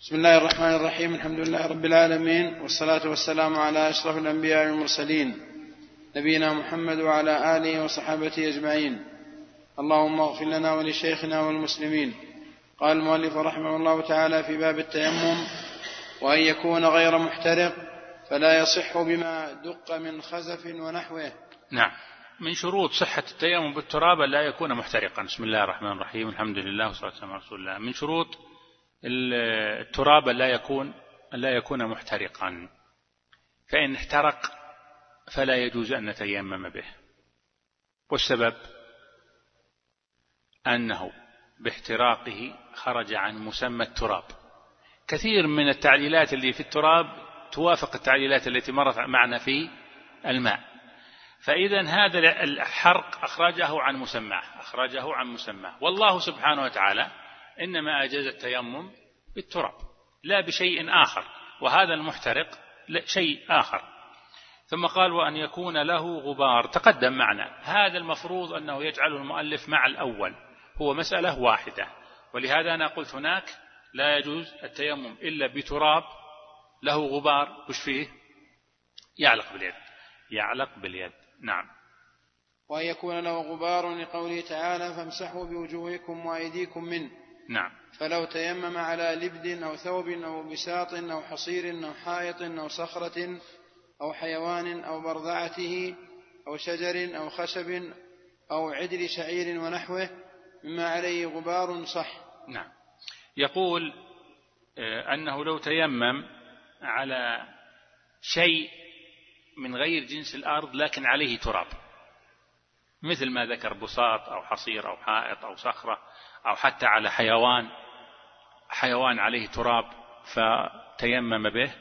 بسم الله الرحمن الرحيم الحمد لله رب العالمين والصلاة والسلام على أشرف الأنبياء والمرسلين نبينا محمد وعلى آله وصحابته أجمعين. اللهم اغفر لنا ولشيخنا والمسلمين. قال المؤلف رحمه الله تعالى في باب التيمم وأن يكون غير محترق فلا يصح بما دق من خزف ونحوه. نعم. من شروط صحة التيمم بالتراب لا يكون محترقا. بسم الله الرحمن الرحيم الحمد لله والصلاة والسلام على رسول الله. من شروط التراب لا يكون لا يكون محترقا. فإن احترق فلا يجوز أن نتيمم به. والسبب أنه باحتراقه خرج عن مسمى التراب. كثير من التعليلات اللي في التراب توافق التعليلات التي مرت معنا في الماء. فإذا هذا الحرق أخرجه عن مسماه أخرجه عن مسماه. والله سبحانه وتعالى إنما أجاز التيمم بالتراب لا بشيء آخر وهذا المحترق شيء آخر. ثم قال وأن يكون له غبار. تقدم معنا هذا المفروض أنه يجعله المؤلف مع الأول هو مسألة واحدة ولهذا أنا قلت هناك لا يجوز التيمم إلا بتراب له غبار. وش فيه؟ يعلق باليد. يعلق باليد. نعم. وأن يكون له غبار لقوله تعالى فامسحوا بوجوهكم وأيديكم منه. نعم. فلو تيمم على لبد أو ثوب أو بساط أو حصير أو حائط أو صخرة أو حيوان أو برذعته أو شجر أو خشب أو عدل شعير ونحوه مما عليه غبار صح. نعم. يقول آه، أنه لو تيمم على شيء من غير جنس الأرض لكن عليه تراب مثل ما ذكر بساط أو حصير أو حائط أو صخرة أو حتى على حيوان حيوان عليه تراب فتيمم به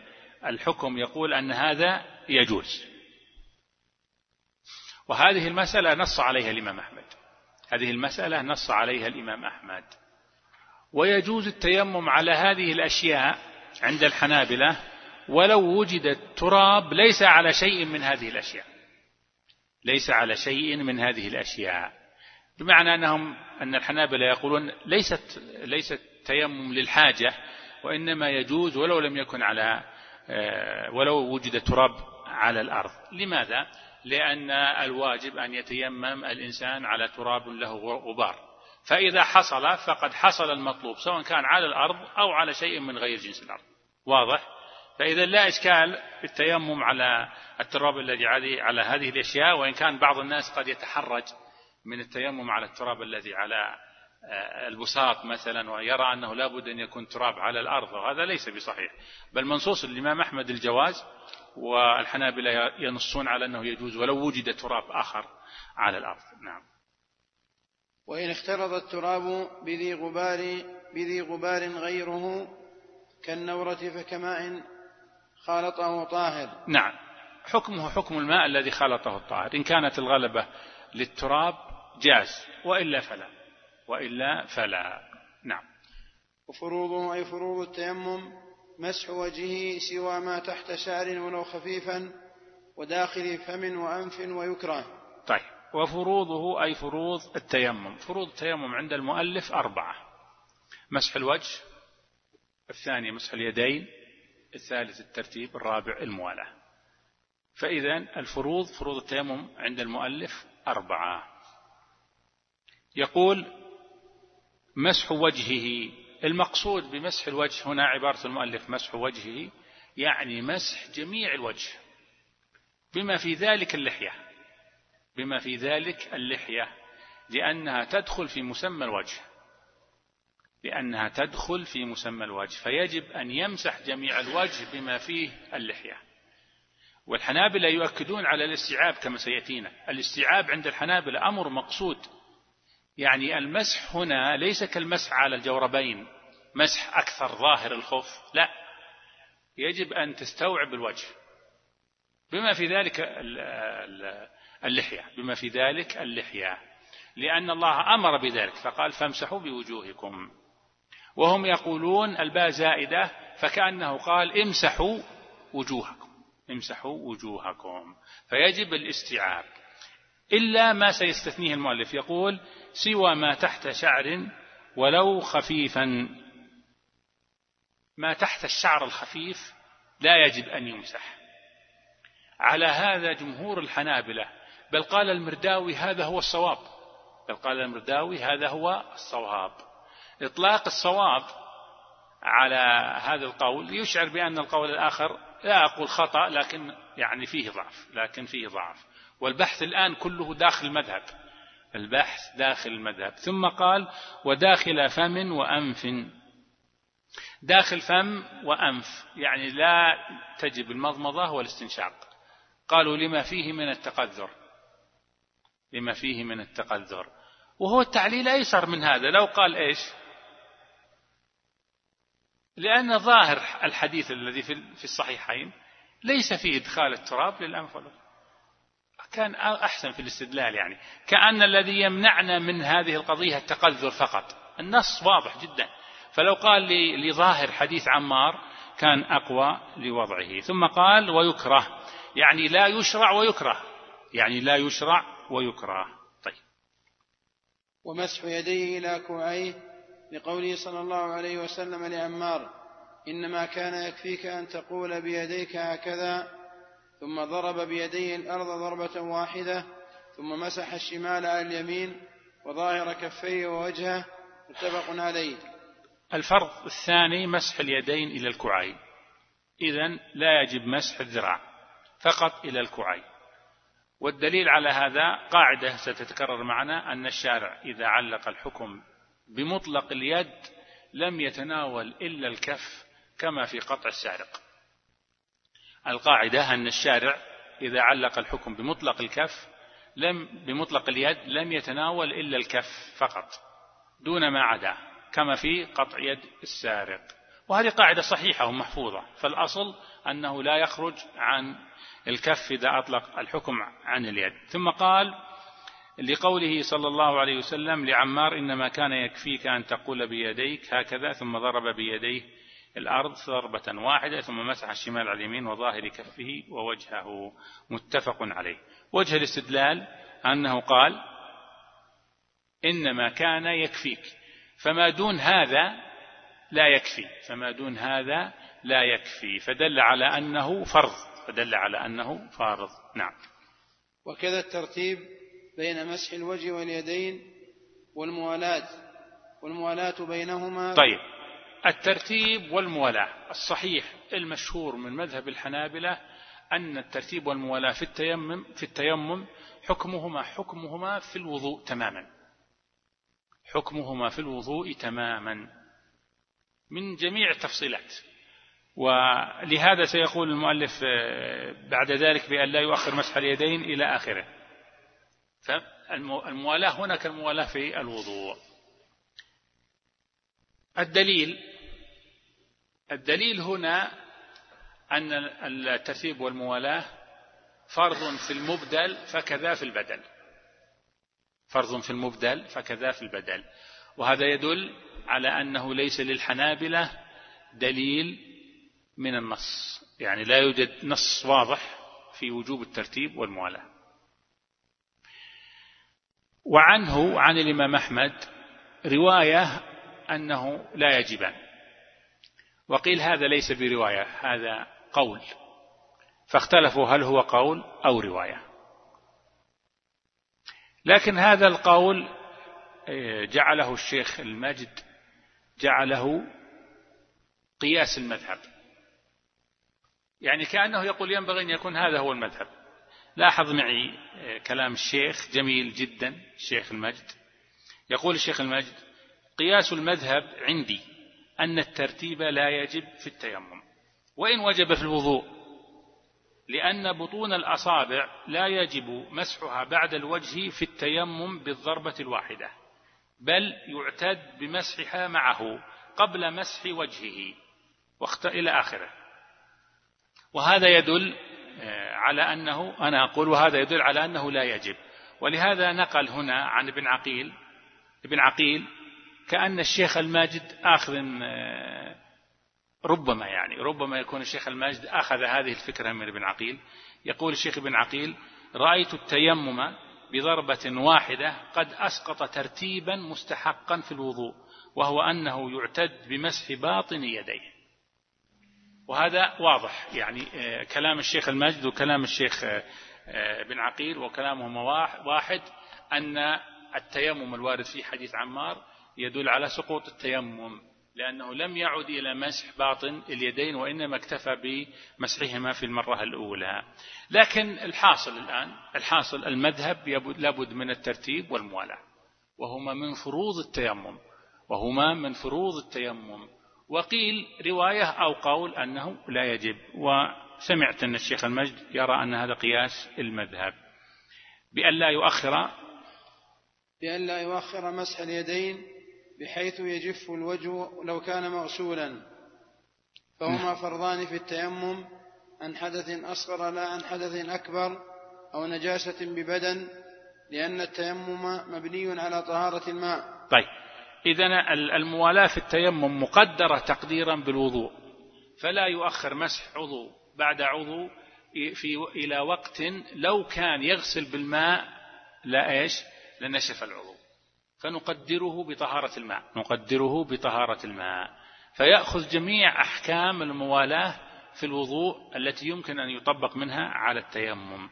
الحكم يقول أن هذا يجوز. وهذه المسألة نص عليها الإمام أحمد. هذه المسألة نص عليها الإمام أحمد. ويجوز التيمم على هذه الأشياء عند الحنابلة ولو وجد التراب ليس على شيء من هذه الأشياء. ليس على شيء من هذه الأشياء. بمعنى أنهم أن الحنابلة يقولون ليست ليست تيمم للحاجة وإنما يجوز ولو لم يكن على آه، ولو وجد تراب على الأرض لماذا؟ لأن الواجب أن يتيمم الإنسان على تراب له غبار فإذا حصل فقد حصل المطلوب سواء كان على الأرض أو على شيء من غير جنس الأرض واضح؟ فإذا لا إشكال في التيمم على التراب الذي على هذه الأشياء وإن كان بعض الناس قد يتحرج من التيمم على التراب الذي على آه، البساط مثلا ويرى أنه لا بد أن يكون تراب على الأرض وهذا ليس بصحيح. بل منصوص الإمام أحمد الجواز والحنابلة ينصون على أنه يجوز ولو وجد تراب آخر على الأرض. نعم. وإن اختلط التراب بذي غبار بذي غبار غيره كالنورة فكماء خالطه طاهر. نعم. حكمه حكم الماء الذي خالطه الطاهر. إن كانت الغلبة للتراب جاز. وإلا فلا. وإلا فلا. نعم. وفروضه أي فروض التيمم مسح وجهه سوى ما تحت شعر ولو خفيفا وداخل فم وأنف ويكره. طيب. وفروضه أي فروض التيمم. فروض التيمم عند المؤلف أربعة. مسح الوجه الثاني مسح اليدين الثالث الترتيب الرابع الموالاة. فإذا الفروض فروض التيمم عند المؤلف أربعة. يقول مسح وجهه. المقصود بمسح الوجه هنا عبارة المؤلف مسح وجهه يعني مسح جميع الوجه. بما في ذلك اللحية. بما في ذلك اللحية. لأنها تدخل في مسمى الوجه. لأنها تدخل في مسمى الوجه. فيجب أن يمسح جميع الوجه بما فيه اللحية. والحنابلة يؤكدون على الاستيعاب كما سيأتينا. الاستيعاب عند الحنابلة أمر مقصود. يعني المسح هنا ليس كالمسح على الجوربين مسح أكثر ظاهر الخف لا. يجب أن تستوعب الوجه. بما في ذلك اللحية بما في ذلك اللحية. لأن الله أمر بذلك فقال فامسحوا بوجوهكم. وهم يقولون الباء زائدة فكأنه قال امسحوا وجوهكم امسحوا وجوهكم. فيجب الاستيعاب. إلا ما سيستثنيه المؤلف يقول سوى ما تحت شعر ولو خفيفا. ما تحت الشعر الخفيف لا يجب أن يمسح. على هذا جمهور الحنابلة. بل قال المرداوي هذا هو الصواب. بل قال المرداوي هذا هو الصواب. إطلاق الصواب على هذا القول يشعر بأن القول الآخر لا أقول خطأ لكن يعني فيه ضعف لكن فيه ضعف. والبحث الآن كله داخل المذهب. البحث داخل المذهب. ثم قال وداخل فم وأنف. داخل فم وأنف يعني لا تجب المضمضة والاستنشاق. قالوا لما فيه من التقذر. لما فيه من التقذر. وهو التعليل أيسر من هذا. لو قال إيش؟ لأن ظاهر الحديث الذي في الصحيحين ليس فيه إدخال التراب للأنف كان أحسن في الاستدلال يعني. كأن الذي يمنعنا من هذه القضية التقذر فقط. النص واضح جدا. فلو قال لظاهر حديث عمار كان أقوى لوضعه. ثم قال ويكره. يعني لا يشرع ويكره. يعني لا يشرع ويكره. طيب. ومسح يديه إلى كوعيه لقوله صلى الله عليه وسلم لعمار إنما كان يكفيك أن تقول بيديك هكذا ثم ضرب بيديه الأرض ضربة واحدة ثم مسح الشمال على اليمين وظاهر كفيه ووجهه متفق عليه. الفرض الثاني مسح اليدين إلى الكوعين إذا لا يجب مسح الذراع فقط إلى الكوعين والدليل على هذا قاعدة ستتكرر معنا أن الشارع إذا علق الحكم بمطلق اليد لم يتناول إلا الكف كما في قطع السارق. القاعدة أن الشارع إذا علق الحكم بمطلق الكف لم بمطلق اليد لم يتناول إلا الكف فقط دون ما عدا كما في قطع يد السارق. وهذه قاعدة صحيحة ومحفوظة فالأصل أنه لا يخرج عن الكف إذا أطلق الحكم عن اليد. ثم قال لقوله صلى الله عليه وسلم لعمار إنما كان يكفيك أن تقول بيديك هكذا ثم ضرب بيديه الأرض ضربة واحدة ثم مسح الشمال على اليمين وظاهر كفه ووجهه متفق عليه. وجه الاستدلال أنه قال إنما كان يكفيك فما دون هذا لا يكفي فما دون هذا لا يكفي فدل على أنه فرض فدل على أنه فارض نعم. وكذا الترتيب بين مسح الوجه واليدين والموالاة والموالاة بينهما طيب. الترتيب والموالاة. الصحيح المشهور من مذهب الحنابلة أن الترتيب والموالاة في التيمم في التيمم حكمهما حكمهما في الوضوء تماما. حكمهما في الوضوء تماما. من جميع التفصيلات. ولهذا سيقول المؤلف آه، بعد ذلك بأن لا يؤخر مسح اليدين إلى آخره. فالموالاة هنا كالموالاة في الوضوء. الدليل الدليل هنا أن الترتيب والموالاة فرض في المبدل فكذا في البدل. فرض في المبدل فكذا في البدل. وهذا يدل على أنه ليس للحنابلة دليل من النص. يعني لا يوجد نص واضح في وجوب الترتيب والموالاة. وعنه عن الإمام أحمد رواية أنه لا يجبان. وقيل هذا ليس برواية هذا قول. فاختلفوا هل هو قول أو رواية. لكن هذا القول آه، جعله الشيخ المجد جعله قياس المذهب. يعني كأنه يقول ينبغي أن يكون هذا هو المذهب. لاحظ معي آه، كلام الشيخ جميل جدا الشيخ المجد. يقول الشيخ المجد قياس المذهب عندي. أن الترتيب لا يجب في التيمم. وإن وجب في الوضوء لأن بطون الأصابع لا يجب مسحها بعد الوجه في التيمم بالضربة الواحدة بل يعتد بمسحها معه قبل مسح وجهه. واخت... إلى آخره. وهذا يدل آه، على أنه أنا أقول وهذا يدل على أنه لا يجب. ولهذا نقل هنا عن ابن عقيل ابن عقيل كأن الشيخ الماجد آخذ آه، ربما يعني ربما يكون الشيخ الماجد أخذ هذه الفكرة من ابن عقيل. يقول الشيخ ابن عقيل رأيت التيمم بضربة واحدة قد أسقط ترتيبا مستحقا في الوضوء وهو أنه يعتد بمسح باطن يديه. وهذا واضح يعني آه، كلام الشيخ المجد وكلام الشيخ آه، آه، بن عقيل وكلامهما واحد أن التيمم الوارد في حديث عمار يدل على سقوط التيمم لأنه لم يعد إلى مسح باطن اليدين وإنما اكتفى بمسحهما في المرة الأولى. لكن الحاصل الآن الحاصل المذهب لابد من الترتيب والموالاة وهما من فروض التيمم وهما من فروض التيمم. وقيل رواية أو قول أنه لا يجب وسمعت أن الشيخ المجد يرى أن هذا قياس المذهب. بأن لا يؤخر بأن لا يؤخر مسح اليدين بحيث يجف الوجه لو كان مغسولا. فهما نعم. فرضان في التيمم عن حدث أصغر لا عن حدث أكبر أو نجاسة ببدن لأن التيمم مبني على طهارة الماء. طيب. إذا الموالاة في التيمم مقدرة تقديرا بالوضوء. فلا يؤخر مسح عضو بعد عضو في إلى وقت لو كان يغسل بالماء لا إيش؟ لنشف العضو. فنقدره بطهارة الماء. نقدره بطهارة الماء. فيأخذ جميع أحكام الموالاة في الوضوء التي يمكن أن يطبق منها على التيمم.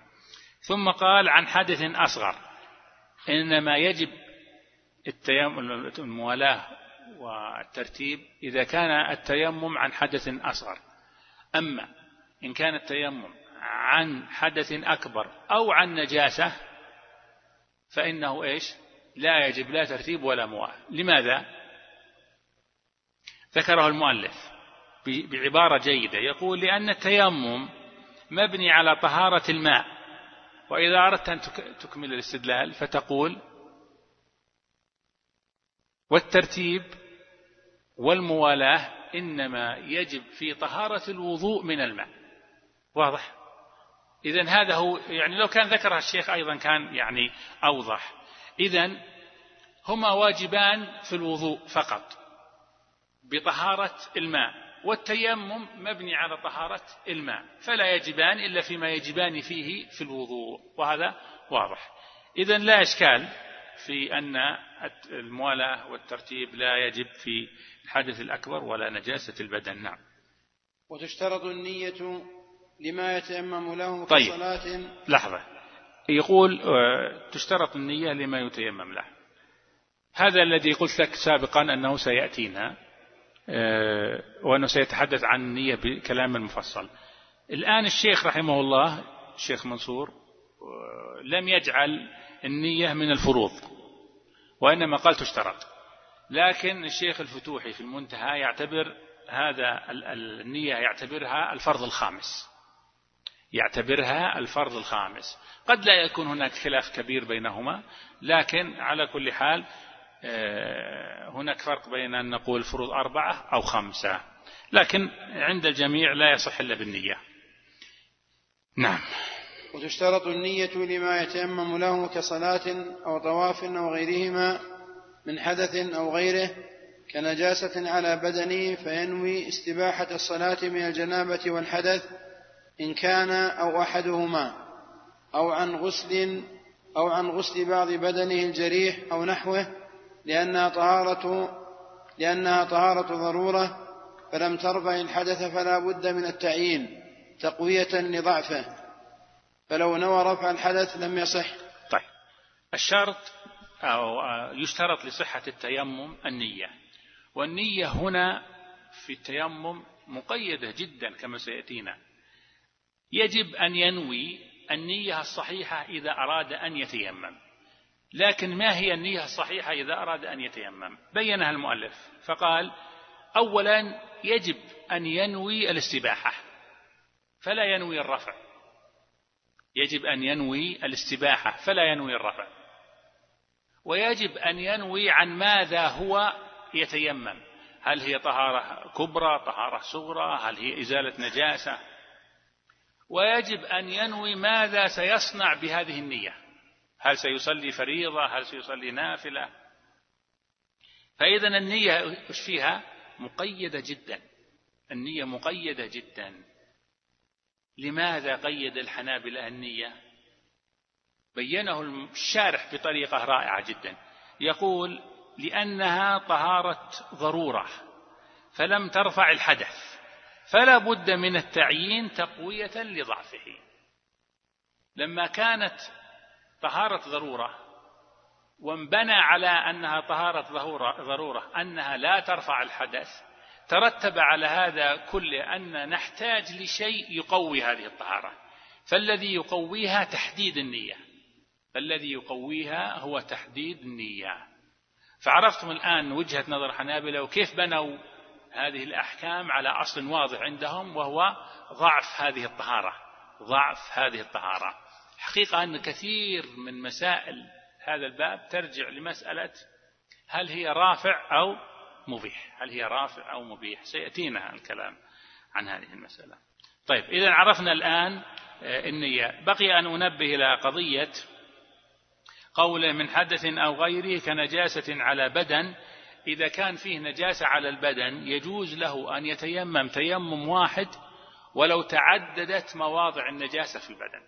ثم قال عن حدث أصغر. إنما يجب التيمم الموالاة والترتيب إذا كان التيمم عن حدث أصغر. أما إن كان التيمم عن حدث أكبر أو عن نجاسة فإنه إيش؟ لا يجب لا ترتيب ولا موالاة لماذا؟ ذكره المؤلف بعبارة جيدة. يقول لأن التيمم مبني على طهارة الماء. وإذا أردت أن تكمل الاستدلال فتقول والترتيب والموالاة إنما يجب في طهارة الوضوء من الماء. واضح؟ إذا هذا هو يعني لو كان ذكرها الشيخ أيضا كان يعني أوضح. إذا هما واجبان في الوضوء فقط. بطهارة الماء. والتيمم مبني على طهارة الماء. فلا يجبان إلا فيما يجبان فيه في الوضوء. وهذا واضح. إذا لا إشكال في أن الموالاة والترتيب لا يجب في الحدث الأكبر ولا نجاسة البدن. نعم. وتشترط النية لما يتيمم له طيب. كصلاة لحظة. يقول آه، تشترط النية لما يتيمم له. هذا الذي قلت لك سابقا أنه سيأتينا آه، وأنه سيتحدث عن النية بكلام مفصل الآن الشيخ رحمه الله الشيخ منصور آه، لم يجعل النية من الفروض وإنما قال تشترط. لكن الشيخ الفتوحي في المنتهى يعتبر هذا النية يعتبرها الفرض الخامس. يعتبرها الفرض الخامس. قد لا يكون هناك خلاف كبير بينهما لكن على كل حال آه، هناك فرق بين أن نقول فروض أربعة أو خمسة. لكن عند الجميع لا يصح إلا بالنية. نعم. وتشترط النية لما يتيمم له كصلاة أو طواف أو غيرهما من حدث أو غيره كنجاسة على بدنه فينوي استباحة الصلاة من الجنابة والحدث إن كان أو أحدهما أو عن غسل أو عن غسل بعض بدنه الجريح أو نحوه لأنها طهارة لأنها طهارة ضرورة فلم ترفع الحدث فلا بد من التعيين تقوية لضعفه. فلو نوى رفع الحدث لم يصح. طيب. الشرط أو يشترط لصحة التيمم النية. والنية هنا في التيمم مقيدة جدا كما سيأتينا. يجب أن ينوي النية الصحيحة إذا أراد أن يتيمم. لكن ما هي النية الصحيحة إذا أراد أن يتيمم؟ بينها المؤلف فقال أولا يجب أن ينوي الاستباحة فلا ينوي الرفع. يجب أن ينوي الاستباحة فلا ينوي الرفع. ويجب أن ينوي عن ماذا هو يتيمم. هل هي طهارة كبرى طهارة صغرى هل هي إزالة نجاسة؟ ويجب أن ينوي ماذا سيصنع بهذه النية. هل سيصلي فريضة؟ هل سيصلي نافلة؟ فإذا النية فيها؟ مقيدة جدا. النية مقيدة جدا. لماذا قيد الحنابلة النية؟ بينه الشارح بطريقة رائعة جدا. يقول لأنها طهارة ضرورة فلم ترفع الحدث. فلا بد من التعيين تقوية لضعفه. لما كانت طهارة ضرورة وانبنى على أنها طهارة ضرورة أنها لا ترفع الحدث ترتب على هذا كله أن نحتاج لشيء يقوي هذه الطهارة. فالذي يقويها تحديد النية. فالذي يقويها هو تحديد النية. فعرفتم الآن وجهة نظر حنابلة وكيف بنوا هذه الأحكام على أصل واضح عندهم وهو ضعف هذه الطهارة. ضعف هذه الطهارة. حقيقة أن كثير من مسائل هذا الباب ترجع لمسألة هل هي رافع أو مبيح. هل هي رافع أو مبيح. سيأتينا الكلام عن هذه المسألة. طيب إذا عرفنا الآن آه، النية بقي أن أنبه إلى قضية قوله من حدث أو غيره كنجاسة على بدن إذا كان فيه نجاسة على البدن يجوز له أن يتيمم تيمم واحد ولو تعددت مواضع النجاسة في البدن.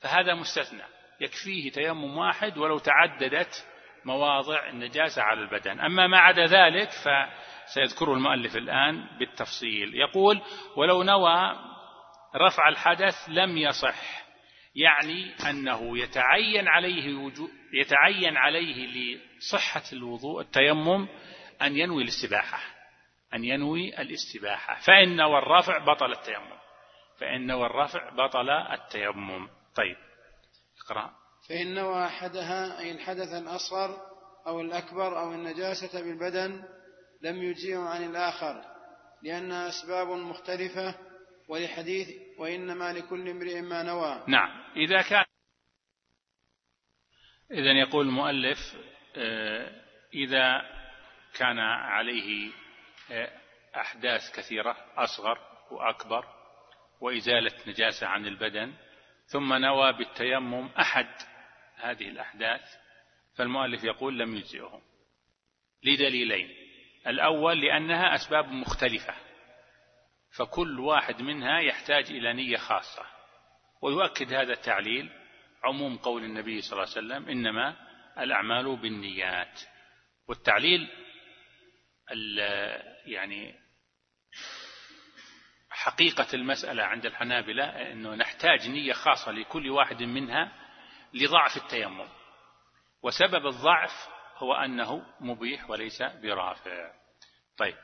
فهذا مستثنى. يكفيه تيمم واحد ولو تعددت مواضع النجاسة على البدن. أما ما عدا ذلك فسيذكره المؤلف الآن بالتفصيل. يقول ولو نوى رفع الحدث لم يصح. يعني أنه يتعين عليه وجو يتعين عليه لصحة الوضوء التيمم أن ينوي الاستباحة أن ينوي الاستباحة. فإن والرفع بطل التيمم. فإن والرفع بطل التيمم. طيب اقرأ. فإن نوى أحدها أي الحدث الأصغر أو الأكبر أو النجاسة بالبدن لم يجزئه عن الآخر لأنها أسباب مختلفة ولحديث وإنما لكل امرئ ما نوى. نعم. إذا كان إذا يقول المؤلف آه، إذا كان عليه آه، أحداث كثيرة أصغر وأكبر وإزالة نجاسة عن البدن ثم نوى بالتيمم أحد هذه الأحداث فالمؤلف يقول لم يجزئه. لدليلين. الأول لأنها أسباب مختلفة. فكل واحد منها يحتاج إلى نية خاصة. ويؤكد هذا التعليل عموم قول النبي صلى الله عليه وسلم إنما الأعمال بالنيات. والتعليل يعني حقيقة المسألة عند الحنابلة أنه نحتاج نية خاصة لكل واحد منها لضعف التيمم. وسبب الضعف هو أنه مبيح وليس برافع. طيب.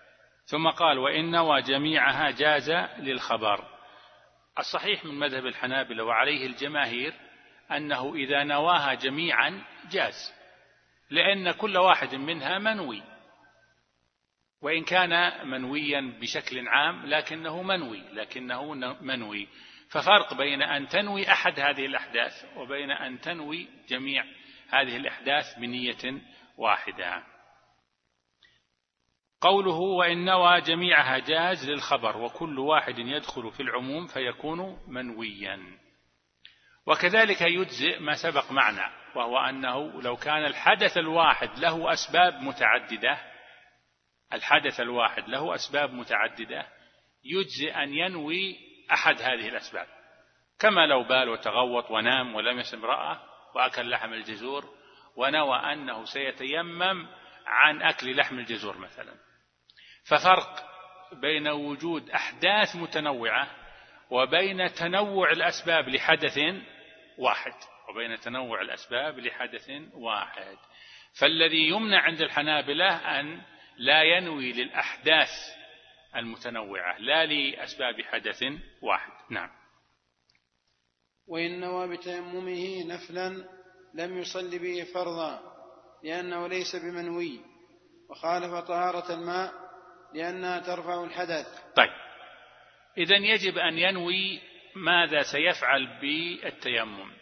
ثم قال وإن نوى جميعها جاز للخبر. الصحيح من مذهب الحنابلة وعليه الجماهير أنه إذا نواها جميعا جاز لأن كل واحد منها منوي وإن كان منويا بشكل عام لكنه منوي لكنه منوي. ففرق بين أن تنوي أحد هذه الأحداث وبين أن تنوي جميع هذه الأحداث بنية واحدة. قوله وإن نوى جميعها جاز للخبر وكل واحد يدخل في العموم فيكون منويا. وكذلك يجزئ ما سبق معنا وهو أنه لو كان الحدث الواحد له أسباب متعددة الحدث الواحد له أسباب متعددة يجزئ أن ينوي أحد هذه الأسباب. كما لو بال وتغوط ونام ولم يسم امرأة وأكل لحم الجزور ونوى أنه سيتيمم عن أكل لحم الجزور مثلا. ففرق بين وجود أحداث متنوعة وبين تنوع الأسباب لحدث واحد وبين تنوع الأسباب لحدث واحد. فالذي يمنع عند الحنابلة أن لا ينوي للأحداث المتنوعة لا لأسباب حدث واحد. نعم. وإن نوى بتيممه نفلا لم يصل به فرضا لأنه ليس بمنوي وخالف طهارة الماء لأنها ترفع الحدث. طيب. إذا يجب أن ينوي ماذا سيفعل بالتيمم.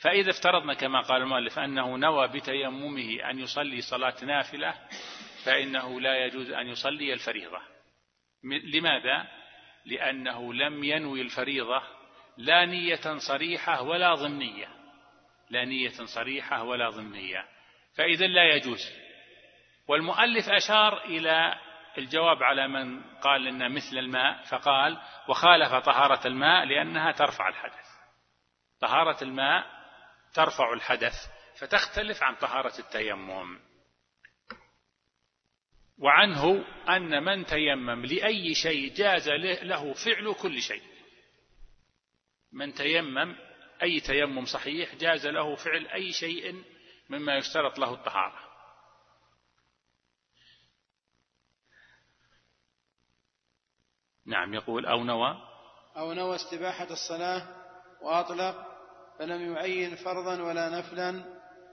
فإذا افترضنا كما قال المؤلف أنه نوى بتيممه أن يصلي صلاة نافلة فإنه لا يجوز أن يصلي الفريضة. لماذا؟ لأنه لم ينوي الفريضة لا نية صريحة ولا ضمنية لا نية صريحة ولا ضمنية فإذا لا يجوز. والمؤلف أشار إلى الجواب على من قال إن مثل الماء فقال وخالف طهارة الماء لأنها ترفع الحدث. طهارة الماء ترفع الحدث فتختلف عن طهارة التيمم. وعنه أن من تيمم لأي شيء جاز له فعل كل شيء. من تيمم أي تيمم صحيح جاز له فعل أي شيء مما يشترط له الطهارة. نعم يقول أو نوى. أو نوى استباحة الصلاة وأطلق فلم يعين فرضا ولا نفلا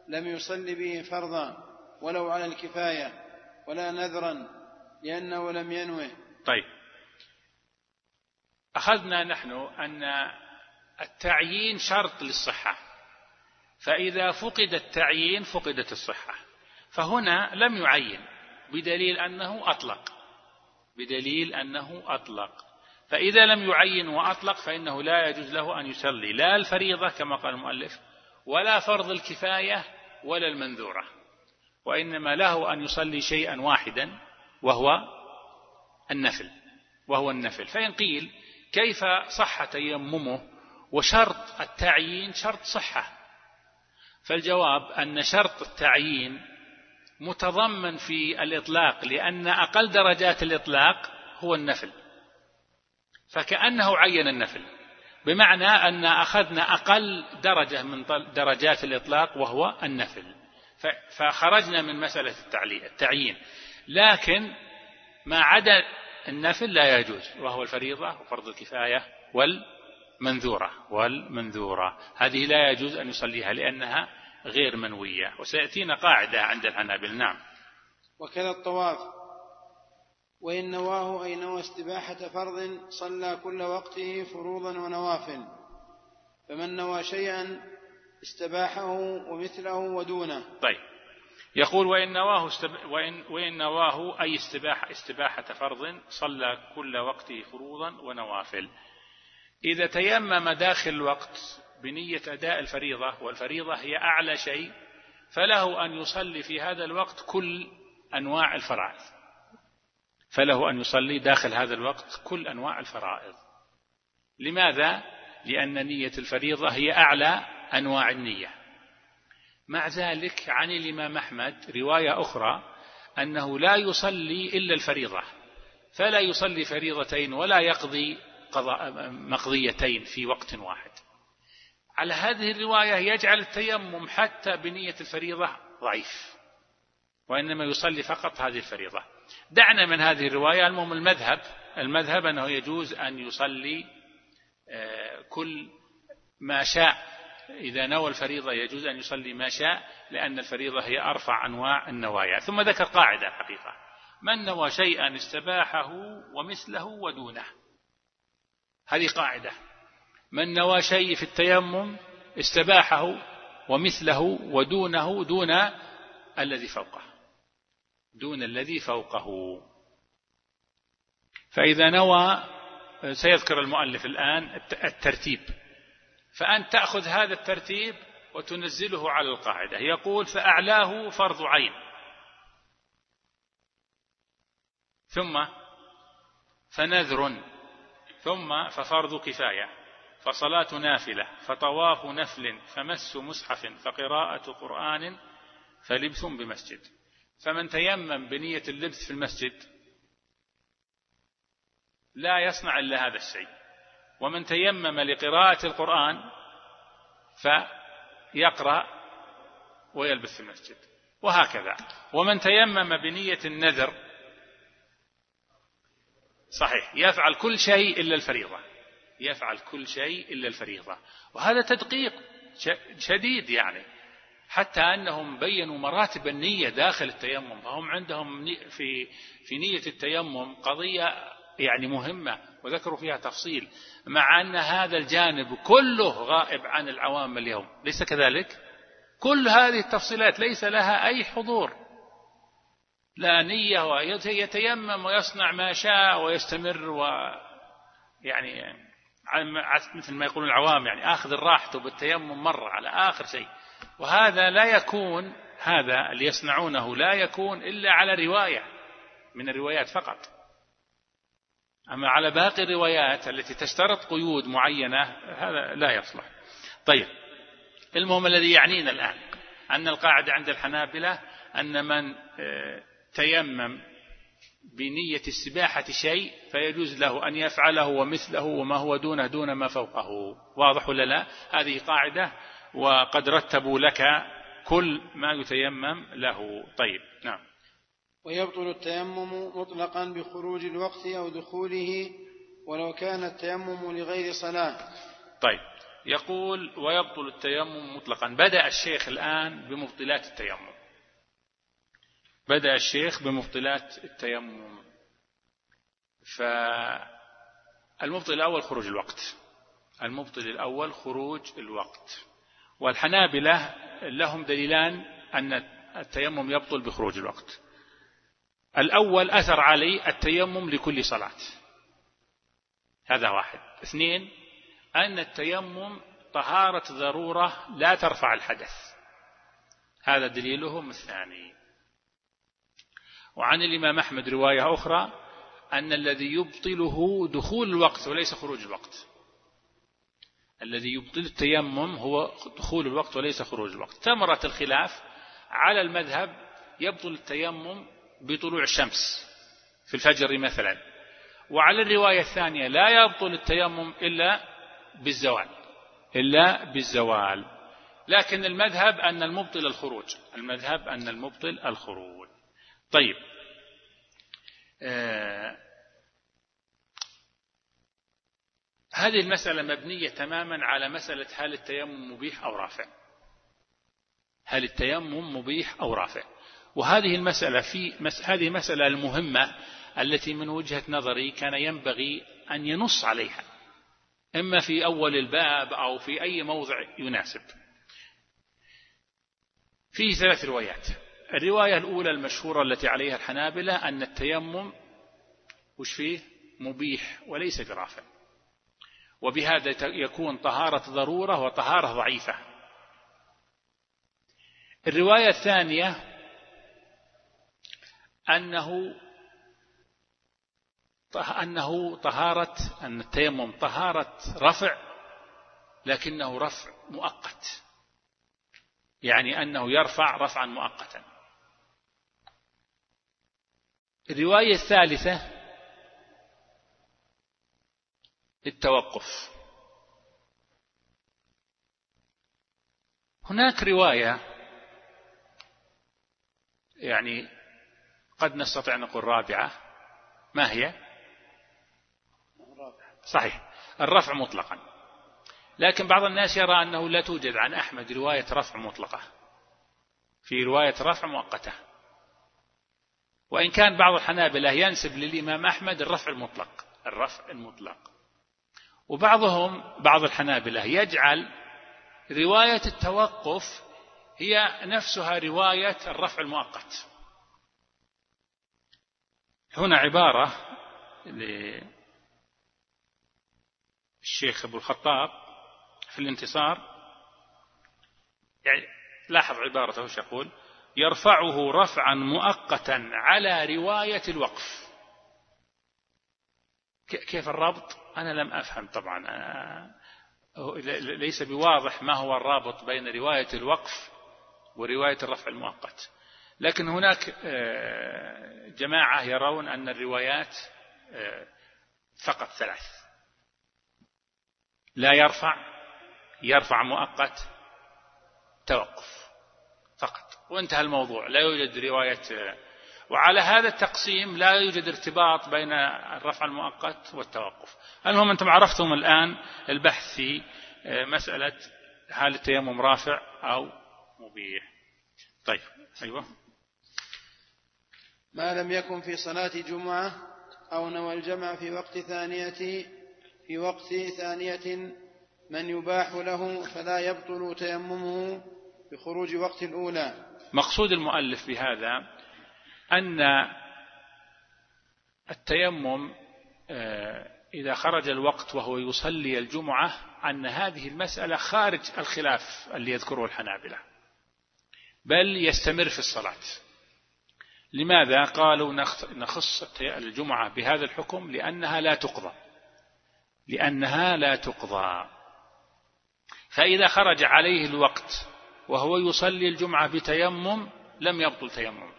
لم يصل به فرضا ولو على الكفاية ولا نذرا لأنه لم ينوه. طيب. أخذنا نحن أن التعيين شرط للصحة. فإذا فقد التعيين فقدت الصحة. فهنا لم يعين بدليل أنه أطلق. بدليل أنه أطلق. فإذا لم يعين وأطلق فإنه لا يجوز له أن يصلي. لا الفريضة كما قال المؤلف ولا فرض الكفاية ولا المنذورة. وإنما له أن يصلي شيئا واحدا وهو النفل. وهو النفل. فإن قيل كيف صح تيممه وشرط التعيين شرط صحة؟ فالجواب أن شرط التعيين متضمن في الإطلاق لأن أقل درجات الإطلاق هو النفل. فكأنه عين النفل. بمعنى أن أخذنا أقل درجة من درجات الإطلاق وهو النفل. فخرجنا من مسألة التعيين. لكن ما عدا النفل لا يجوز وهو الفريضة وفرض الكفاية والمنذورة والمنذورة. هذه لا يجوز أن يصليها لأنها غير منوية. وسيأتينا قاعدة عند الحنابل نعم. وكذا الطواف. وإن نواه أي نوى استباحة فرض صلى كل وقته فروضا ونوافل فمن نوى شيئا استباحه ومثله ودونه. طيب. يقول وإن نواه استب... وإن... وإن نواه أي استباحة استباحة فرض صلى كل وقته فروضا ونوافل إذا تيمم داخل الوقت بنية أداء الفريضة والفريضة هي أعلى شيء فله أن يصلي في هذا الوقت كل أنواع الفرائض. فله أن يصلي داخل هذا الوقت كل أنواع الفرائض. لماذا؟ لأن نية الفريضة هي أعلى أنواع النية. مع ذلك عن الإمام أحمد رواية أخرى أنه لا يصلي إلا الفريضة. فلا يصلي فريضتين ولا يقضي مقضيتين في وقت واحد. على هذه الرواية يجعل التيمم حتى بنية الفريضة ضعيف وإنما يصلي فقط هذه الفريضة. دعنا من هذه الرواية المهم المذهب المذهب أنه يجوز أن يصلي آه، كل ما شاء. إذا نوى الفريضة يجوز أن يصلي ما شاء لأن الفريضة هي أرفع أنواع النوايا. ثم ذكر قاعدة الحقيقة من نوى شيئا استباحه ومثله ودونه. هذه قاعدة. من نوى شيء في التيمم استباحه ومثله ودونه دون الذي فوقه. دون الذي فوقه. فإذا نوى سيذكر المؤلف الآن الترتيب. فأن تأخذ هذا الترتيب وتنزله على القاعدة. يقول فأعلاه فرض عين. ثم فنذر. ثم ففرض كفاية. فصلاة نافلة فطواف نفل فمس مصحف فقراءة قرآن فلبث بمسجد. فمن تيمم بنية اللبث في المسجد لا يصنع إلا هذا الشيء. ومن تيمم لقراءة القرآن فيقرأ ويلبث في المسجد. وهكذا. ومن تيمم بنية النذر صحيح يفعل كل شيء إلا الفريضة. يفعل كل شيء إلا الفريضة. وهذا تدقيق شديد يعني. حتى أنهم بينوا مراتب النية داخل التيمم فهم عندهم في في نية التيمم قضية يعني مهمة وذكروا فيها تفصيل. مع أن هذا الجانب كله غائب عن العوام اليوم. ليس كذلك؟ كل هذه التفصيلات ليس لها أي حضور. لا نية ويتيمم ويصنع ما شاء ويستمر و يعني مثل ما يقولون العوام يعني آخذ الراحة بالتيمم مرة على آخر شيء. وهذا لا يكون هذا اللي يصنعونه لا يكون إلا على رواية من الروايات فقط. أما على باقي الروايات التي تشترط قيود معينة هذا لا يصلح. طيب المهم الذي يعنينا الآن أن القاعدة عند الحنابلة أن من آه، تيمم بنية السباحة شيء فيجوز له أن يفعله ومثله وما هو دونه دون ما فوقه. واضح ولا لا؟ هذه قاعدة وقد رتبوا لك كل ما يتيمم له. طيب نعم. ويبطل التيمم مطلقا بخروج الوقت أو دخوله ولو كان التيمم لغير صلاة. طيب يقول ويبطل التيمم مطلقا. بدأ الشيخ الآن بمبطلات التيمم. بدأ الشيخ بمبطلات التيمم. فالمبطل الأول خروج الوقت. المبطل الأول خروج الوقت. والحنابلة لهم دليلان أن التيمم يبطل بخروج الوقت. الأول أثر علي التيمم لكل صلاة. هذا واحد. اثنين أن التيمم طهارة ضرورة لا ترفع الحدث. هذا دليلهم الثاني. وعن الإمام أحمد رواية أخرى أن الذي يبطله دخول الوقت وليس خروج الوقت. الذي يبطل التيمم هو دخول الوقت وليس خروج الوقت. ثمرة الخلاف على المذهب يبطل التيمم بطلوع الشمس في الفجر مثلا. وعلى الرواية الثانية لا يبطل التيمم إلا بالزوال إلا بالزوال. لكن المذهب أن المبطل الخروج المذهب أن المبطل الخروج. طيب. آه هذه المسألة مبنية تماما على مسألة هل التيمم مبيح أو رافع. هل التيمم مبيح أو رافع. وهذه المسألة في مس هذه مسألة المهمة التي من وجهة نظري كان ينبغي أن ينص عليها. إما في أول الباب أو في أي موضع يناسب. فيه ثلاث روايات. الرواية الأولى المشهورة التي عليها الحنابلة أن التيمم وش فيه؟ مبيح وليس برافع وبهذا يكون طهارة ضرورة وطهارة ضعيفة. الرواية الثانية أنه أنه طهارة أن التيمم طهارة رفع لكنه رفع مؤقت. يعني أنه يرفع رفعا مؤقتا. الرواية الثالثة التوقف هناك رواية يعني قد نستطيع أن نقول رابعة. ما هي؟ صحيح. الرفع مطلقا. لكن بعض الناس يرى أنه لا توجد عن أحمد رواية رفع مطلقة. في رواية رفع مؤقتة. وإن كان بعض الحنابلة ينسب للإمام أحمد الرفع المطلق. الرفع المطلق. وبعضهم بعض الحنابلة يجعل رواية التوقف هي نفسها رواية الرفع المؤقت. هنا عبارة للشيخ أبو الخطاب في الانتصار. يعني لاحظ عبارته وش يقول يرفعه رفعا مؤقتا على رواية الوقف. كيف الربط؟ أنا لم أفهم طبعا. ليس بواضح ما هو الرابط بين رواية الوقف ورواية الرفع المؤقت. لكن هناك آه، جماعة يرون أن الروايات آه، فقط ثلاث. لا يرفع يرفع مؤقت توقف. وانتهى الموضوع. لا يوجد رواية. آه، وعلى هذا التقسيم لا يوجد ارتباط بين الرفع المؤقت والتوقف. المهم أنتم عرفتم الآن البحث في مسألة هل التيمم رافع أو مبيح. طيب أيوه. ما لم يكن في صلاة جمعة أو نوى الجمع في وقت ثانية في وقت ثانية من يباح له فلا يبطل تيممه بخروج وقت الأولى. مقصود المؤلف بهذا أن التيمم آه، إذا خرج الوقت وهو يصلي الجمعة أن هذه المسألة خارج الخلاف اللي يذكره الحنابلة بل يستمر في الصلاة. لماذا قالوا نخص الجمعة بهذا الحكم؟ لأنها لا تقضى. لأنها لا تقضى. فإذا خرج عليه الوقت وهو يصلي الجمعة بتيمم لم يبطل تيمم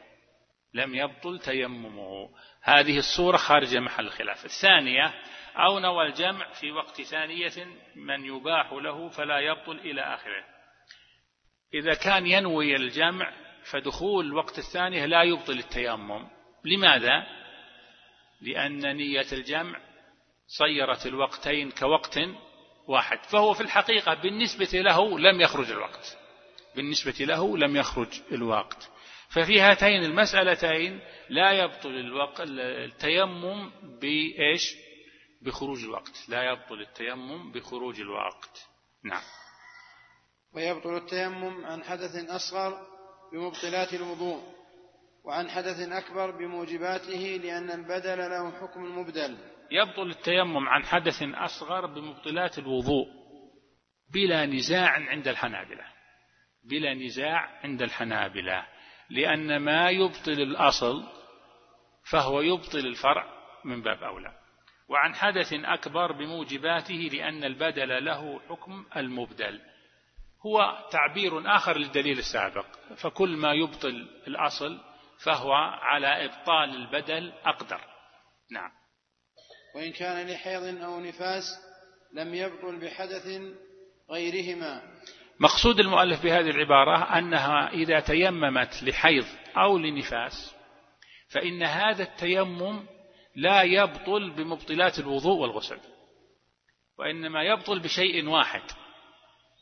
لم يبطل تيممه. هذه الصورة خارج محل الخلاف. الثانية أو نوى الجمع في وقت ثانية من يباح له فلا يبطل إلى آخره. إذا كان ينوي الجمع فدخول الوقت الثانية لا يبطل التيمم. لماذا؟ لأن نية الجمع صيرت الوقتين كوقت واحد. فهو في الحقيقة بالنسبة له لم يخرج الوقت. بالنسبة له لم يخرج الوقت. ففي هاتين المسألتين لا يبطل الوقت التيمم بإيش؟ بخروج الوقت. لا يبطل التيمم بخروج الوقت. نعم. ويبطل التيمم عن حدث أصغر بمبطلات الوضوء وعن حدث أكبر بموجباته لأن البدل له حكم المبدل يبطل التيمم عن حدث أصغر بمبطلات الوضوء بلا نزاع عند الحنابلة. بلا نزاع عند الحنابلة لأن ما يبطل الأصل فهو يبطل الفرع من باب أولى. وعن حدث أكبر بموجباته لأن البدل له حكم المبدل. هو تعبير آخر للدليل السابق فكل ما يبطل الأصل فهو على إبطال البدل أقدر. نعم. وإن كان لحيض أو نفاس لم يبطل بحدث غيرهما. مقصود المؤلف بهذه العبارة أنها إذا تيممت لحيض أو لنفاس فإن هذا التيمم لا يبطل بمبطلات الوضوء والغسل وإنما يبطل بشيء واحد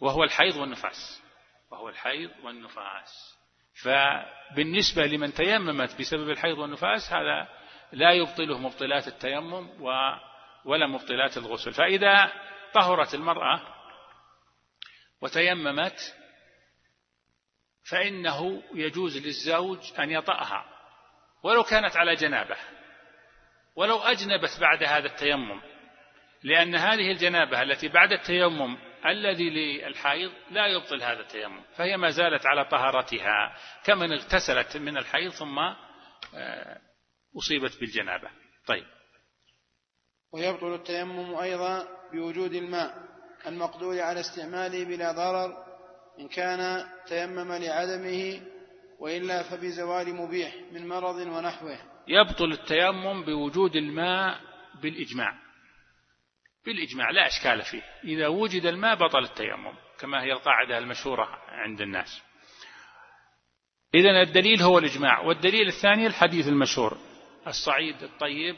وهو الحيض والنفاس وهو الحيض والنفاس. فبالنسبة لمن تيممت بسبب الحيض والنفاس هذا لا يبطله مبطلات التيمم ولا مبطلات الغسل. فإذا طهرت المرأة وتيممت فإنه يجوز للزوج أن يطأها ولو كانت على جنابه ولو أجنبت بعد هذا التيمم لأن هذه الجنابة التي بعد التيمم الذي للحيض لا يبطل هذا التيمم فهي ما زالت على طهارتها كمن اغتسلت من الحيض ثم آه، أصيبت بالجنابة. طيب. ويبطل التيمم أيضا بوجود الماء. المقدور على استعماله بلا ضرر إن كان تيمم لعدمه وإلا فبزوال مبيح من مرض ونحوه. يبطل التيمم بوجود الماء بالإجماع. بالإجماع لا إشكال فيه. إذا وجد الماء بطل التيمم كما هي القاعدة المشهورة عند الناس. إذا الدليل هو الإجماع والدليل الثاني الحديث المشهور الصعيد الطيب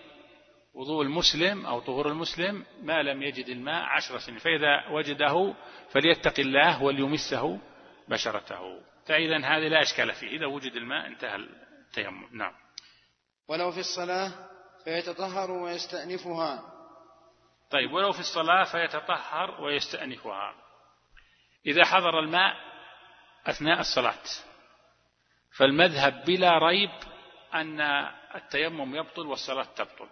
وضوء المسلم أو طهور المسلم ما لم يجد الماء عشر سنين فإذا وجده فليتق الله وليمسه بشرته. فإذا هذا لا إشكال فيه إذا وجد الماء انتهى التيمم. نعم. ولو في الصلاة فيتطهر ويستأنفها. طيب ولو في الصلاة فيتطهر ويستأنفها. إذا حضر الماء أثناء الصلاة فالمذهب بلا ريب أن التيمم يبطل والصلاة تبطل.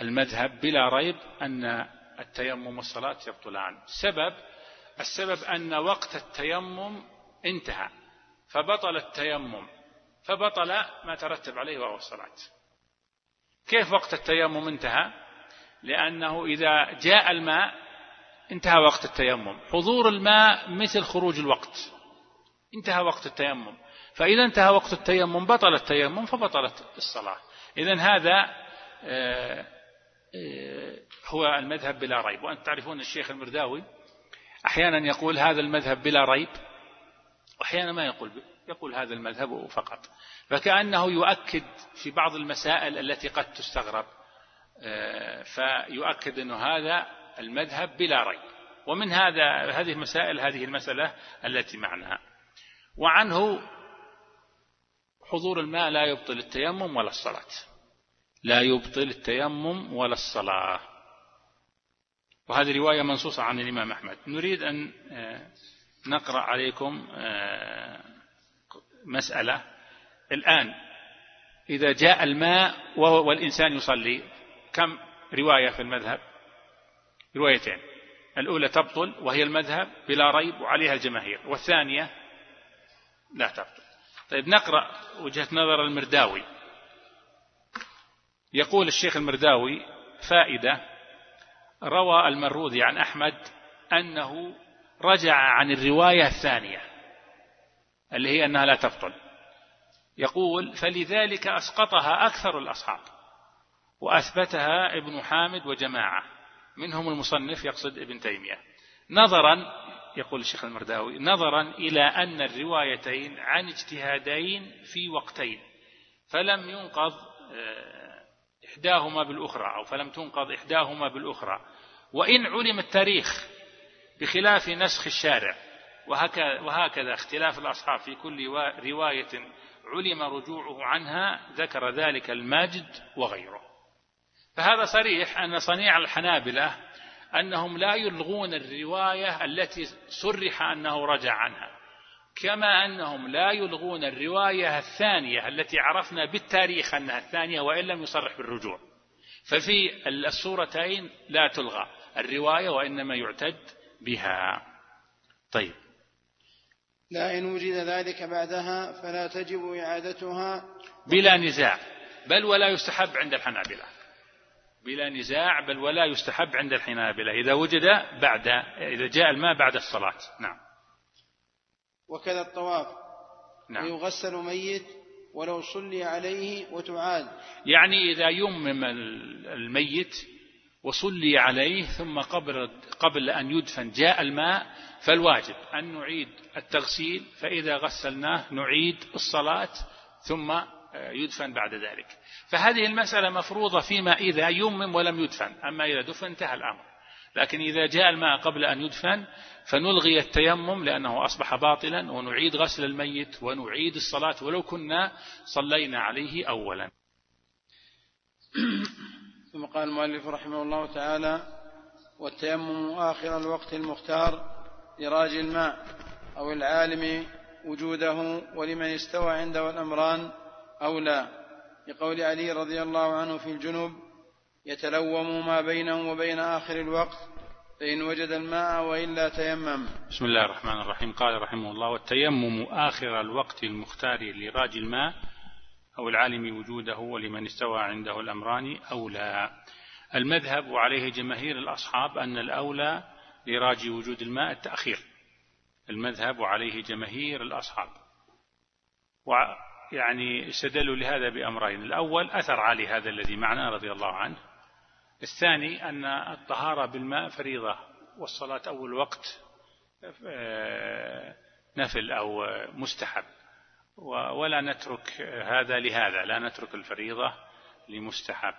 المذهب بلا ريب أن التيمم والصلاة يبطلان. سبب السبب أن وقت التيمم انتهى فبطل التيمم فبطل ما ترتب عليه وهو الصلاة. كيف وقت التيمم انتهى؟ لأنه إذا جاء الماء انتهى وقت التيمم. حضور الماء مثل خروج الوقت. انتهى وقت التيمم. فإذا انتهى وقت التيمم بطل التيمم فبطلت الصلاة. إذا هذا آه، هو المذهب بلا ريب. وأنتم تعرفون الشيخ المرداوي أحيانا يقول هذا المذهب بلا ريب وأحيانا ما يقول يقول هذا المذهب فقط. فكأنه يؤكد في بعض المسائل التي قد تستغرب آه، فيؤكد أنه هذا المذهب بلا ريب. ومن هذا هذه المسائل هذه المسألة التي معناها. وعنه حضور الماء لا يبطل التيمم ولا الصلاة. لا يبطل التيمم ولا الصلاة. وهذه رواية منصوصة عن الإمام أحمد. نريد أن آه، نقرأ عليكم آه، مسألة. الآن إذا جاء الماء والإنسان يصلي كم رواية في المذهب؟ روايتين. الأولى تبطل وهي المذهب بلا ريب وعليها الجماهير. والثانية لا تبطل. طيب نقرأ وجهة نظر المرداوي. يقول الشيخ المرداوي فائدة روى المروذي عن أحمد أنه رجع عن الرواية الثانية اللي هي أنها لا تبطل. يقول فلذلك أسقطها أكثر الأصحاب وأثبتها ابن حامد وجماعة منهم المصنف يقصد ابن تيمية. نظرا يقول الشيخ المرداوي نظرا إلى أن الروايتين عن اجتهادين في وقتين فلم ينقض آه، إحداهما بالأخرى أو فلم تنقض إحداهما بالأخرى. وإن علم التاريخ بخلاف نسخ الشارع وهكذا اختلاف الأصحاب في كل رواية علم رجوعه عنها ذكر ذلك الماجد وغيره. فهذا صريح أن صنيع الحنابلة أنهم لا يلغون الرواية التي صرح أنه رجع عنها. كما أنهم لا يلغون الرواية الثانية التي عرفنا بالتاريخ أنها الثانية وإن لم يصرح بالرجوع. ففي الصورتين لا تلغى الرواية وإنما يعتد بها. طيب. لا إن وجد ذلك بعدها فلا تجب إعادتها. بلا نزاع. بل ولا يستحب عند الحنابلة. بلا نزاع بل ولا يستحب عند الحنابلة. إذا وجد بعد إذا جاء الماء بعد الصلاة. نعم. وكذا الطواف. نعم. ويغسل ميت ولو صلي عليه وتعاد. يعني إذا يمم الميت وصلي عليه ثم قبل, قبل أن يدفن جاء الماء فالواجب أن نعيد التغسيل فإذا غسلناه نعيد الصلاة ثم يدفن بعد ذلك. فهذه المسألة مفروضة فيما إذا يمم ولم يدفن أما إذا دفن انتهى الأمر. لكن إذا جاء الماء قبل أن يدفن فنلغي التيمم لأنه أصبح باطلا ونعيد غسل الميت ونعيد الصلاة ولو كنا صلينا عليه أولا. ثم قال المؤلف رحمه الله تعالى والتيمم آخر الوقت المختار لراجي الماء أو العالم وجوده ولمن استوى عنده الأمران أو لا. لقول علي رضي الله عنه في الجنوب يتلوم ما بينه وبين آخر الوقت فإن وجد الماء وإلا تيمم. بسم الله الرحمن الرحيم. قال رحمه الله والتيمم آخر الوقت المختار لراجي الماء أو العالم وجوده ولمن استوى عنده الأمران أولى. المذهب وعليه جماهير الأصحاب أن الأولى لراجي وجود الماء التأخير. المذهب وعليه جماهير الأصحاب. ويعني استدلوا لهذا بأمرين. الأول أثر علي هذا الذي معنا رضي الله عنه. الثاني أن الطهارة بالماء فريضة والصلاة أول وقت آه، نفل أو مستحب. ولا نترك هذا لهذا لا نترك الفريضة لمستحب.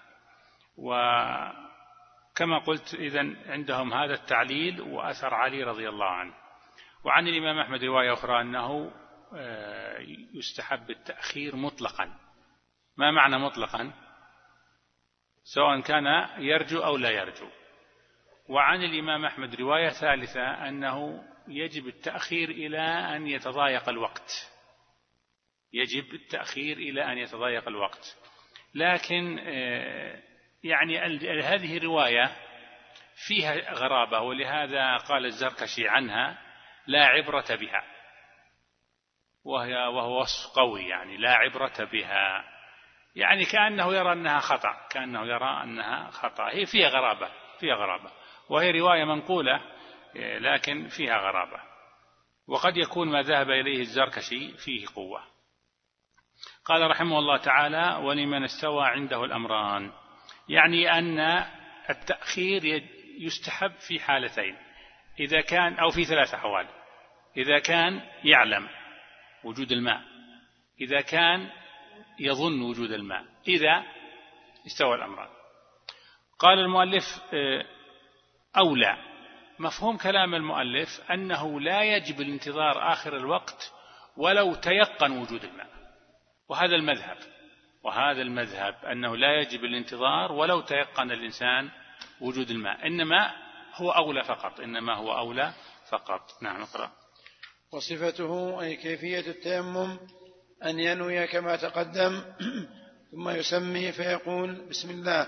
وكما قلت إذا عندهم هذا التعليل وأثر علي رضي الله عنه. وعن الإمام أحمد رواية أخرى أنه آه، يستحب التأخير مطلقا. ما معنى مطلقا؟ سواء كان يرجو أو لا يرجو. وعن الإمام أحمد رواية ثالثة أنه يجب التأخير إلى أن يتضايق الوقت. يجب التأخير إلى أن يتضايق الوقت. لكن آه، يعني هذه الرواية فيها غرابة ولهذا قال الزركشي عنها لا عبرة بها. وهي وهو وصف قوي يعني لا عبرة بها. يعني كأنه يرى أنها خطأ كأنه يرى أنها خطأ. هي فيها غرابة فيها غرابة. وهي رواية منقولة لكن فيها غرابة. وقد يكون ما ذهب إليه الزركشي فيه قوة. قال رحمه الله تعالى ولمن استوى عنده الأمران يعني أن التأخير يستحب في حالتين. إذا كان أو في ثلاث أحوال. إذا كان يعلم وجود الماء. إذا كان يظن وجود الماء. إذا استوى الأمران قال المؤلف آه، أولى. مفهوم كلام المؤلف أنه لا يجب الانتظار آخر الوقت ولو تيقن وجود الماء. وهذا المذهب. وهذا المذهب أنه لا يجب الانتظار ولو تيقن الإنسان وجود الماء. إنما هو أولى فقط. إنما هو أولى فقط. نعم اقرأ. وصفته أي كيفية التيمم أن ينوي كما تقدم ثم يسمي فيقول بسم الله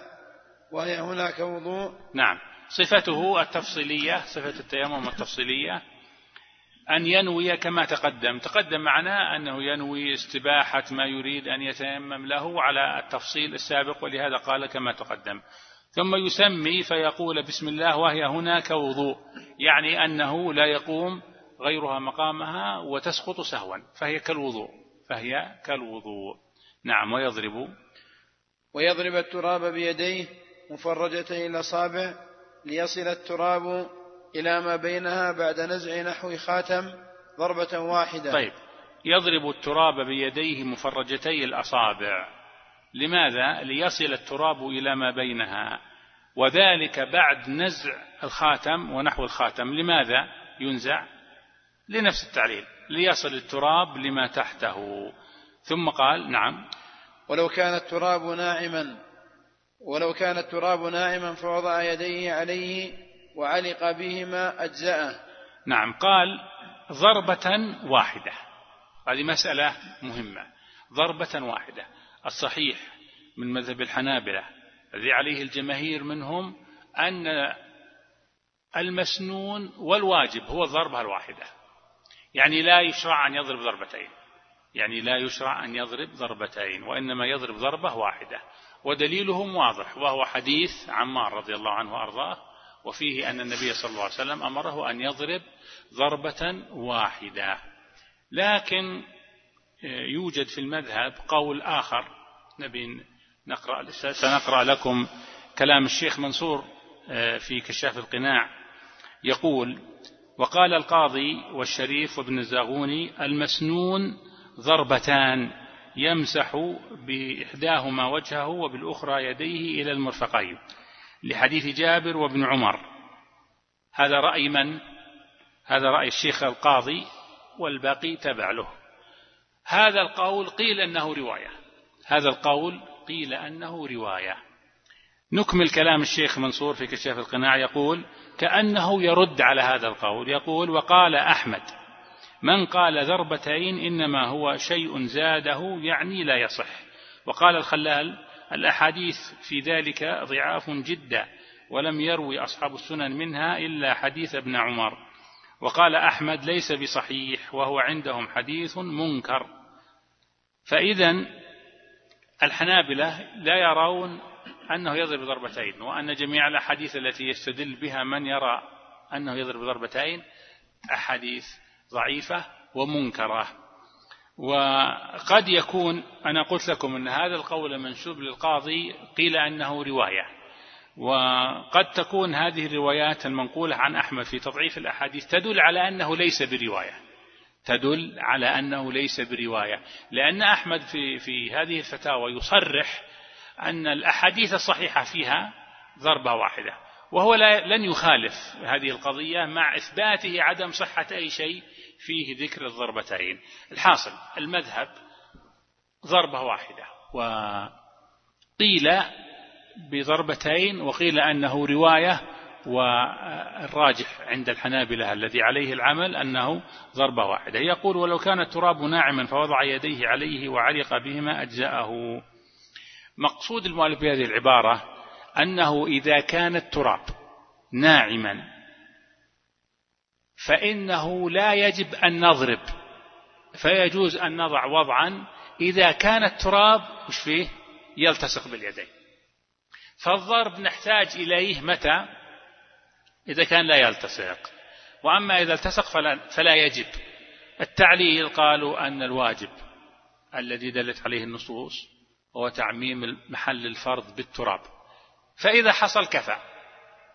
وهي هناك وضوء. نعم. صفته التفصيلية صفة التيمم التفصيلية أن ينوي كما تقدم. تقدم معنا أنه ينوي استباحة ما يريد أن يتيمم له على التفصيل السابق ولهذا قال كما تقدم. ثم يسمي فيقول بسم الله وهي هناك وضوء. يعني أنه لا يقوم غيرها مقامها وتسقط سهوا فهي كالوضوء. فهي كالوضوء. نعم ويضرب. ويضرب التراب بيديه مفرجتي الأصابع ليصل التراب إلى ما بينها بعد نزع نحو خاتم ضربة واحدة. طيب يضرب التراب بيديه مفرجتي الأصابع. لماذا؟ ليصل التراب إلى ما بينها. وذلك بعد نزع الخاتم ونحو الخاتم. لماذا؟ ينزع؟ لنفس التعليل. ليصل التراب لما تحته. ثم قال نعم. ولو كان التراب ناعما ولو كان التراب ناعما فوضع يديه عليه وعلق بهما أجزأه. نعم. قال ضربة واحدة. هذه مسألة مهمة. ضربة واحدة. الصحيح من مذهب الحنابلة الذي عليه الجماهير منهم أن المسنون والواجب هو الضربة الواحدة. يعني لا يشرع أن يضرب ضربتين. يعني لا يشرع أن يضرب ضربتين وإنما يضرب ضربة واحدة. ودليلهم واضح وهو حديث عمار رضي الله عنه وأرضاه وفيه أن النبي صلى الله عليه وسلم أمره أن يضرب ضربة واحدة. لكن يوجد في المذهب قول آخر. نبي نقرأ سنقرأ لكم كلام الشيخ منصور في كشاف القناع. يقول وقال القاضي والشريف وابن الزاغوني المسنون ضربتان يمسح بإحداهما وجهه وبالأخرى يديه إلى المرفقين لحديث جابر وابن عمر. هذا رأي من؟ هذا رأي الشيخ القاضي والباقي تبع له. هذا القول قيل أنه رواية. هذا القول قيل أنه رواية. نكمل كلام الشيخ منصور في كشاف القناع يقول كأنه يرد على هذا القول يقول وقال أحمد من قال ضربتين إنما هو شيء زاده يعني لا يصح. وقال الخلال الأحاديث في ذلك ضعاف جدا ولم يروي أصحاب السنن منها إلا حديث ابن عمر. وقال أحمد ليس بصحيح وهو عندهم حديث منكر. فإذا الحنابلة لا يرون أنه يضرب ضربتين وأن جميع الأحاديث التي يستدل بها من يرى أنه يضرب ضربتين أحاديث ضعيفة ومنكرة. وقد يكون أنا قلت لكم أن هذا القول منسوب للقاضي قيل أنه رواية. وقد تكون هذه الروايات المنقولة عن أحمد في تضعيف الأحاديث تدل على أنه ليس برواية. تدل على أنه ليس برواية. لأن أحمد في, في هذه الفتاوى يصرح أن الأحاديث الصحيحة فيها ضربة واحدة وهو لن يخالف هذه القضية مع إثباته عدم صحة أي شيء فيه ذكر الضربتين. الحاصل المذهب ضربة واحدة وقيل بضربتين وقيل أنه رواية والراجح عند الحنابلة الذي عليه العمل أنه ضربة واحدة. يقول ولو كان التراب ناعما فوضع يديه عليه وعلق بهما أجزاءه مقصود المؤلف بهذه العبارة أنه إذا كان التراب ناعما فإنه لا يجب أن نضرب فيجوز أن نضع وضعا إذا كان التراب وش فيه؟ يلتصق باليدين. فالضرب نحتاج إليه متى؟ إذا كان لا يلتصق. وأما إذا التصق فلا, فلا يجب. التعليل قالوا أن الواجب الذي دلت عليه النصوص هو تعميم محل الفرض بالتراب. فإذا حصل كفى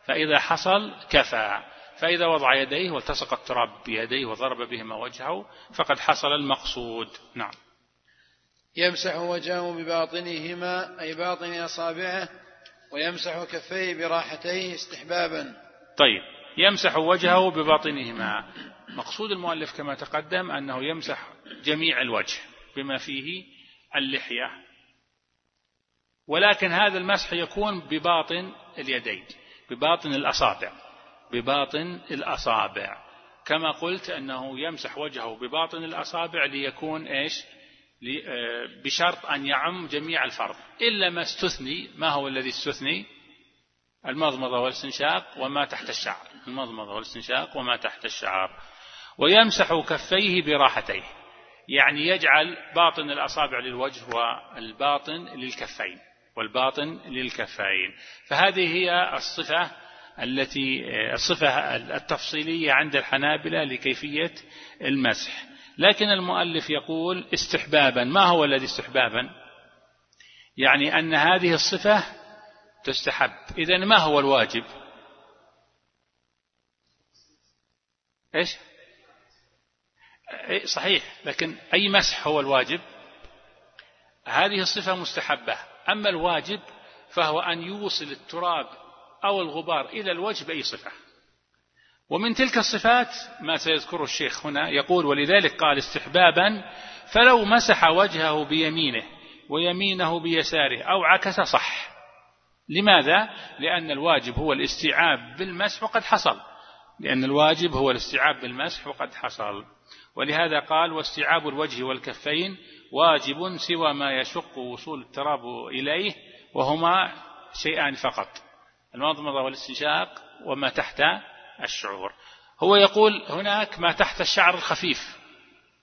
فإذا حصل كفى فإذا وضع يديه والتصق التراب بيديه وضرب بهما وجهه فقد حصل المقصود. نعم. يمسح وجهه بباطنهما أي باطن أصابعه ويمسح كفيه براحتيه استحبابا. طيب. يمسح وجهه بباطنهما. مقصود المؤلف كما تقدم أنه يمسح جميع الوجه بما فيه اللحية. ولكن هذا المسح يكون بباطن اليدين بباطن الأصابع بباطن الأصابع. كما قلت أنه يمسح وجهه بباطن الأصابع ليكون إيش؟ آه، بشرط أن يعم جميع الفرض. إلا ما استثني ما هو الذي استثني؟ المضمضة والاستنشاق وما تحت الشعر. المضمضة والاستنشاق وما تحت الشعر. ويمسح كفيه براحتيه يعني يجعل باطن الأصابع للوجه والباطن للكفين. والباطن للكفين فهذه هي الصفة التي الصفة التفصيلية عند الحنابلة لكيفية المسح. لكن المؤلف يقول استحبابا. ما هو الذي استحبابا؟ يعني أن هذه الصفة تستحب. إذا ما هو الواجب؟ إيش؟ صحيح. لكن أي مسح هو الواجب؟ هذه الصفة مستحبة. أما الواجب فهو أن يوصل التراب أو الغبار إلى الوجه بأي صفة. ومن تلك الصفات ما سيذكره الشيخ هنا يقول ولذلك قال استحبابا فلو مسح وجهه بيمينه ويمينه بيساره أو عكس صح. لماذا؟ لأن الواجب هو الاستيعاب بالمسح وقد حصل. لأن الواجب هو الاستيعاب بالمسح وقد حصل. ولهذا قال واستيعاب الوجه والكفين واجب سوى ما يشق وصول التراب إليه وهما شيئان فقط. المضمضة والاستنشاق وما تحت الشعور. هو يقول هناك ما تحت الشعر الخفيف.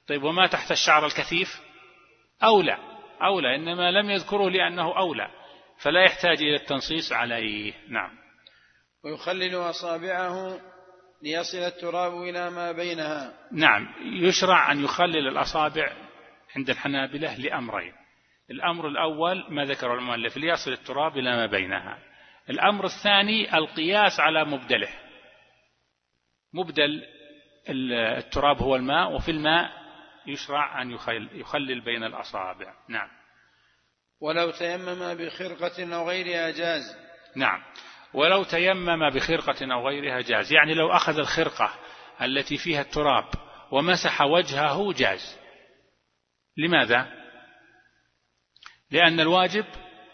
طيب وما تحت الشعر الكثيف؟ أولى. أولى إنما لم يذكره لأنه أولى. فلا يحتاج إلى التنصيص عليه. نعم. ويخلل أصابعه ليصل التراب إلى ما بينها. نعم. يشرع أن يخلل الأصابع عند الحنابلة لأمرين. الأمر الأول ما ذكر المؤلف ليصل التراب إلى ما بينها. الأمر الثاني القياس على مبدله. مبدل التراب هو الماء وفي الماء يشرع أن يخلل بين الأصابع. نعم. ولو تيمم بخرقة أو غيرها جاز. نعم. ولو تيمم بخرقة أو غيرها جاز. يعني لو أخذ الخرقة التي فيها التراب ومسح وجهه جاز. لماذا؟ لأن الواجب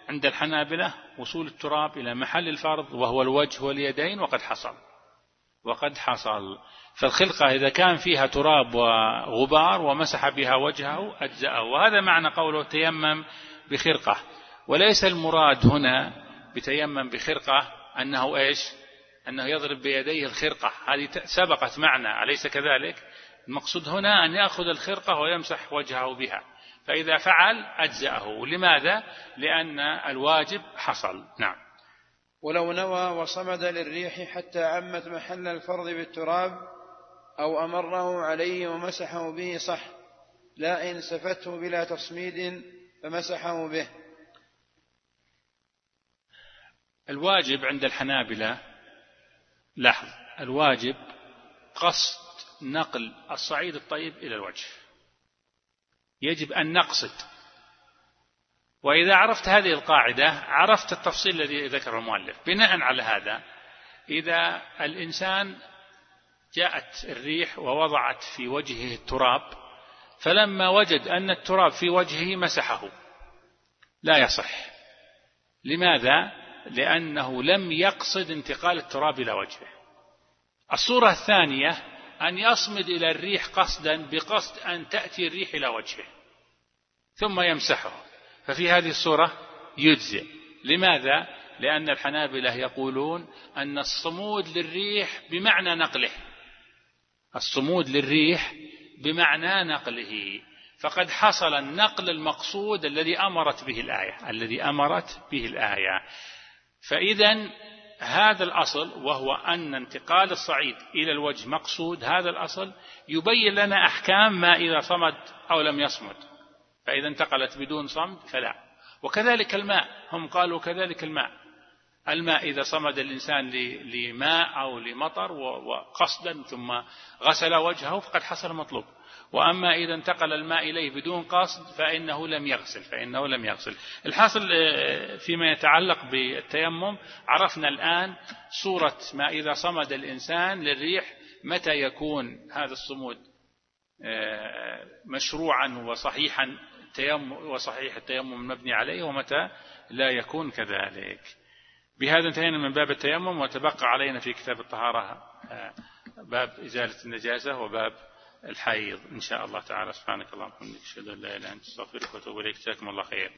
عند الحنابلة وصول التراب إلى محل الفرض وهو الوجه واليدين وقد حصل. وقد حصل. فالخلقة إذا كان فيها تراب وغبار ومسح بها وجهه أجزأه. وهذا معنى قوله تيمم بخرقة. وليس المراد هنا بتيمم بخرقة أنه إيش؟ أنه يضرب بيديه الخرقة. هذه سبقت معنا أليس كذلك؟ المقصود هنا أن يأخذ الخرقة ويمسح وجهه بها. فإذا فعل أجزأه. لماذا؟ لأن الواجب حصل. نعم. ولو نوى وصمد للريح حتى عمت محل الفرض بالتراب أو أمره عليه ومسحه به صح. لا إن سفته بلا تصميد فمسحه به. الواجب عند الحنابلة لاحظ الواجب قصد نقل الصعيد الطيب إلى الوجه. يجب أن نقصد. وإذا عرفت هذه القاعدة عرفت التفصيل الذي ذكره المؤلف. بناء على هذا إذا الإنسان جاءت الريح ووضعت في وجهه التراب فلما وجد أن التراب في وجهه مسحه. لا يصح. لماذا؟ لأنه لم يقصد انتقال التراب إلى وجهه. الصورة الثانية أن يصمد إلى الريح قصدا بقصد أن تأتي الريح إلى وجهه ثم يمسحه. ففي هذه الصورة يجزئ. لماذا؟ لأن الحنابلة يقولون أن الصمود للريح بمعنى نقله. الصمود للريح بمعنى نقله. فقد حصل النقل المقصود الذي أمرت به الآية الذي أمرت به الآية. فإذا هذا الأصل وهو أن انتقال الصعيد إلى الوجه مقصود هذا الأصل يبين لنا أحكام ما إذا صمد أو لم يصمد. فإذا انتقلت بدون صمد فلا. وكذلك الماء هم قالوا كذلك الماء. الماء إذا صمد الإنسان لماء أو لمطر وقصدا ثم غسل وجهه فقد حصل المطلوب وأما إذا انتقل الماء إليه بدون قصد فإنه لم يغسل فإنه لم يغسل. الحاصل آه، فيما يتعلق بالتيمم عرفنا الآن صورة ما إذا صمد الإنسان للريح متى يكون هذا الصمود آه، مشروعا وصحيحا وصحيح التيمم المبني عليه ومتى لا يكون كذلك. بهذا انتهينا من باب التيمم وتبقى علينا في كتاب الطهارة آه، باب إزالة النجاسة وباب الحيض. إن شاء الله تعالى. سبحانك اللهم وبحمدك. أشهد أن لا إله إلا أنت أستغفرك وأتوب إليك. جزاكم الله خير.